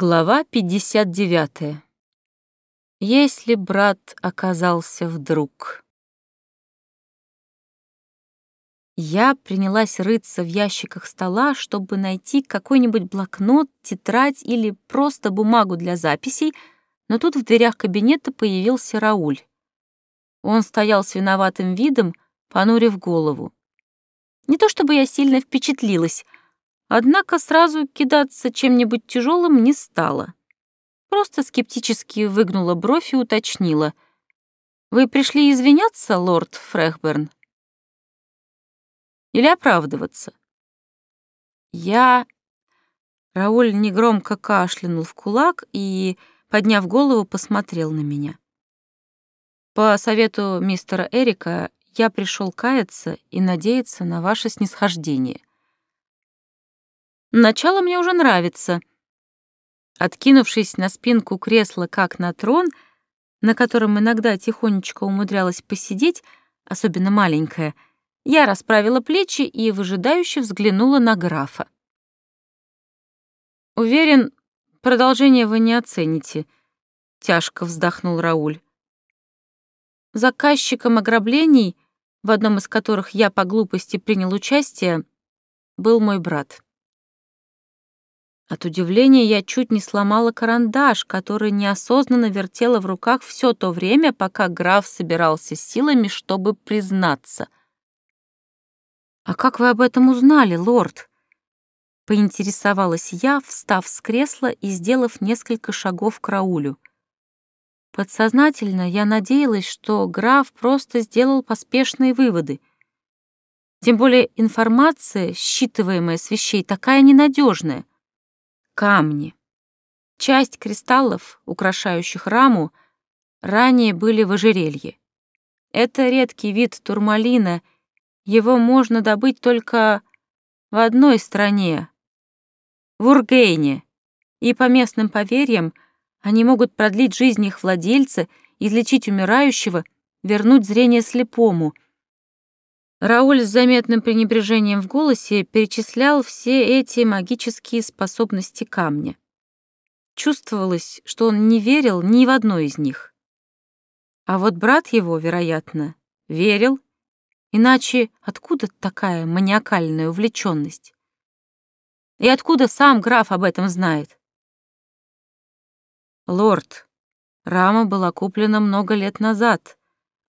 Глава 59. Если брат оказался вдруг. Я принялась рыться в ящиках стола, чтобы найти какой-нибудь блокнот, тетрадь или просто бумагу для записей, но тут в дверях кабинета появился Рауль. Он стоял с виноватым видом, понурив голову. Не то чтобы я сильно впечатлилась — Однако сразу кидаться чем-нибудь тяжелым не стала. Просто скептически выгнула бровь и уточнила. «Вы пришли извиняться, лорд Фрехберн? Или оправдываться?» «Я...» Рауль негромко кашлянул в кулак и, подняв голову, посмотрел на меня. «По совету мистера Эрика я пришел каяться и надеяться на ваше снисхождение. Начало мне уже нравится. Откинувшись на спинку кресла, как на трон, на котором иногда тихонечко умудрялась посидеть, особенно маленькая, я расправила плечи и выжидающе взглянула на графа. «Уверен, продолжение вы не оцените», — тяжко вздохнул Рауль. Заказчиком ограблений, в одном из которых я по глупости принял участие, был мой брат. От удивления я чуть не сломала карандаш, который неосознанно вертела в руках все то время, пока граф собирался силами, чтобы признаться. «А как вы об этом узнали, лорд?» Поинтересовалась я, встав с кресла и сделав несколько шагов к Раулю. Подсознательно я надеялась, что граф просто сделал поспешные выводы. Тем более информация, считываемая с вещей, такая ненадежная камни. Часть кристаллов, украшающих раму, ранее были в ожерелье. Это редкий вид турмалина, его можно добыть только в одной стране — в Ургейне, и по местным поверьям они могут продлить жизнь их владельца, излечить умирающего, вернуть зрение слепому — Рауль с заметным пренебрежением в голосе перечислял все эти магические способности камня. Чувствовалось, что он не верил ни в одно из них. А вот брат его, вероятно, верил, иначе откуда такая маниакальная увлеченность? И откуда сам граф об этом знает? Лорд, рама была куплена много лет назад,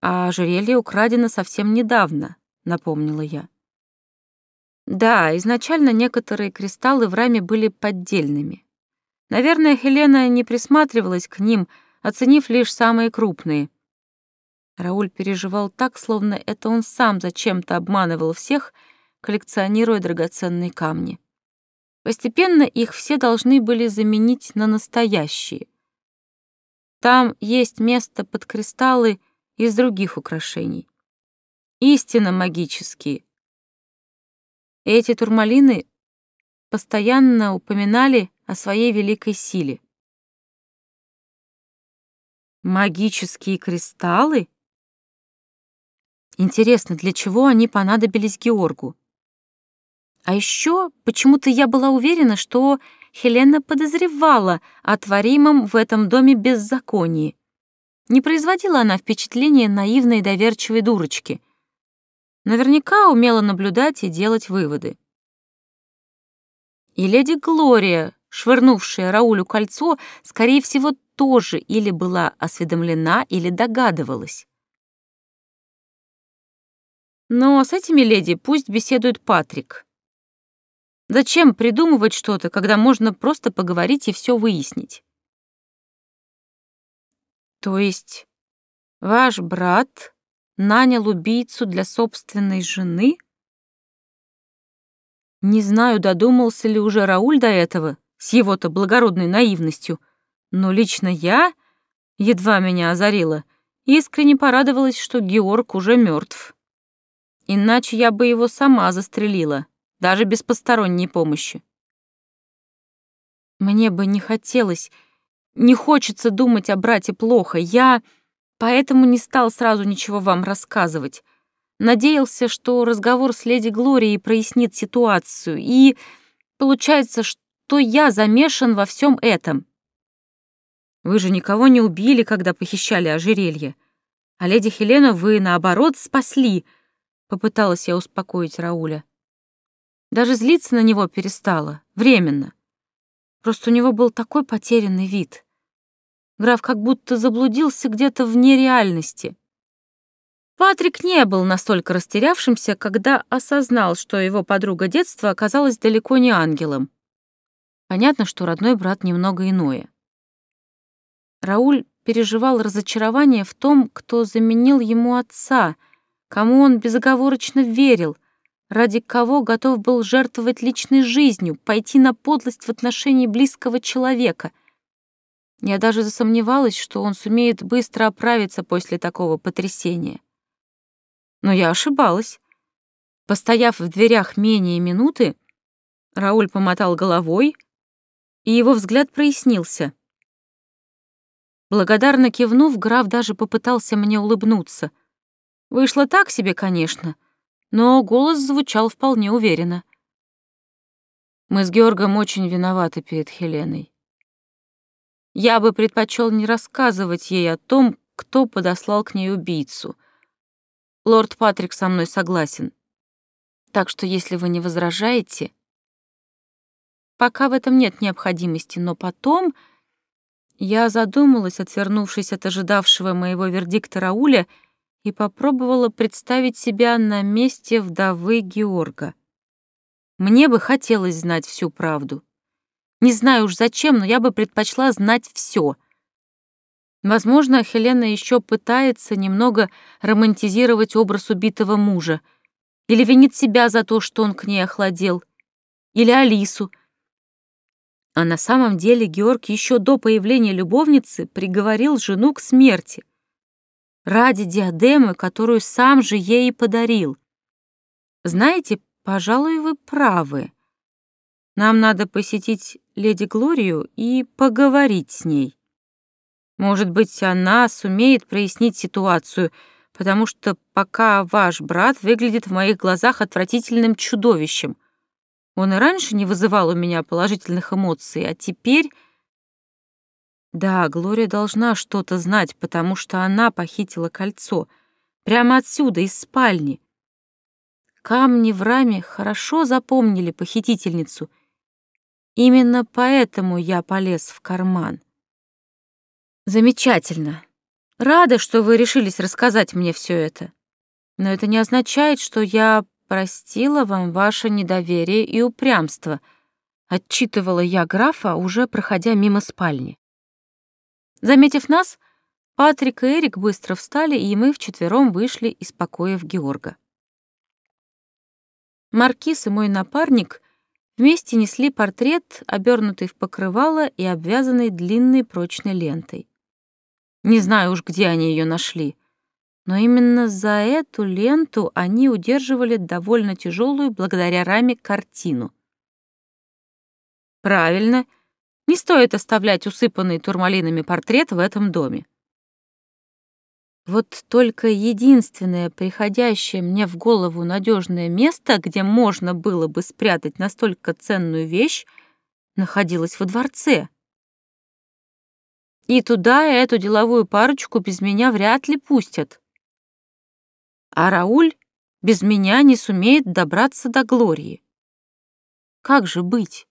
а ожерелье украдено совсем недавно напомнила я. Да, изначально некоторые кристаллы в раме были поддельными. Наверное, Хелена не присматривалась к ним, оценив лишь самые крупные. Рауль переживал так, словно это он сам зачем-то обманывал всех, коллекционируя драгоценные камни. Постепенно их все должны были заменить на настоящие. Там есть место под кристаллы из других украшений истинно магические. Эти турмалины постоянно упоминали о своей великой силе. Магические кристаллы? Интересно, для чего они понадобились Георгу? А еще почему-то я была уверена, что Хелена подозревала о творимом в этом доме беззаконии. Не производила она впечатления наивной доверчивой дурочки — Наверняка умела наблюдать и делать выводы. И леди Глория, швырнувшая Раулю кольцо, скорее всего, тоже или была осведомлена, или догадывалась. Но с этими леди пусть беседует Патрик. Зачем придумывать что-то, когда можно просто поговорить и все выяснить? То есть ваш брат нанял убийцу для собственной жены? Не знаю, додумался ли уже Рауль до этого, с его-то благородной наивностью, но лично я, едва меня озарило, искренне порадовалась, что Георг уже мертв. Иначе я бы его сама застрелила, даже без посторонней помощи. Мне бы не хотелось, не хочется думать о брате плохо. Я поэтому не стал сразу ничего вам рассказывать. Надеялся, что разговор с леди Глорией прояснит ситуацию, и получается, что я замешан во всем этом. Вы же никого не убили, когда похищали ожерелье. А леди Хелену вы, наоборот, спасли, — попыталась я успокоить Рауля. Даже злиться на него перестала, временно. Просто у него был такой потерянный вид. Граф как будто заблудился где-то вне реальности. Патрик не был настолько растерявшимся, когда осознал, что его подруга детства оказалась далеко не ангелом. Понятно, что родной брат немного иное. Рауль переживал разочарование в том, кто заменил ему отца, кому он безоговорочно верил, ради кого готов был жертвовать личной жизнью, пойти на подлость в отношении близкого человека. Я даже засомневалась, что он сумеет быстро оправиться после такого потрясения. Но я ошибалась. Постояв в дверях менее минуты, Рауль помотал головой, и его взгляд прояснился. Благодарно кивнув, граф даже попытался мне улыбнуться. Вышло так себе, конечно, но голос звучал вполне уверенно. Мы с Георгом очень виноваты перед Хеленой. Я бы предпочел не рассказывать ей о том, кто подослал к ней убийцу. Лорд Патрик со мной согласен. Так что, если вы не возражаете... Пока в этом нет необходимости, но потом я задумалась, отвернувшись от ожидавшего моего вердикта Рауля, и попробовала представить себя на месте вдовы Георга. Мне бы хотелось знать всю правду. Не знаю уж зачем, но я бы предпочла знать все. Возможно, Хелена еще пытается немного романтизировать образ убитого мужа, или винит себя за то, что он к ней охладел, или Алису, а на самом деле Георг еще до появления любовницы приговорил жену к смерти. Ради диадемы, которую сам же ей подарил. Знаете, пожалуй, вы правы. Нам надо посетить леди Глорию и поговорить с ней. Может быть, она сумеет прояснить ситуацию, потому что пока ваш брат выглядит в моих глазах отвратительным чудовищем — он и раньше не вызывал у меня положительных эмоций, а теперь... Да, Глория должна что-то знать, потому что она похитила кольцо. Прямо отсюда, из спальни. Камни в раме хорошо запомнили похитительницу. Именно поэтому я полез в карман. Замечательно. Рада, что вы решились рассказать мне все это. Но это не означает, что я простила вам ваше недоверие и упрямство», — отчитывала я графа, уже проходя мимо спальни. Заметив нас, Патрик и Эрик быстро встали, и мы вчетвером вышли из покоев Георга. Маркиз и мой напарник вместе несли портрет, обернутый в покрывало и обвязанный длинной прочной лентой. Не знаю уж, где они ее нашли — но именно за эту ленту они удерживали довольно тяжелую благодаря раме картину. Правильно, не стоит оставлять усыпанный турмалинами портрет в этом доме. Вот только единственное приходящее мне в голову надежное место, где можно было бы спрятать настолько ценную вещь, находилось во дворце. И туда эту деловую парочку без меня вряд ли пустят а Рауль без меня не сумеет добраться до Глории. Как же быть?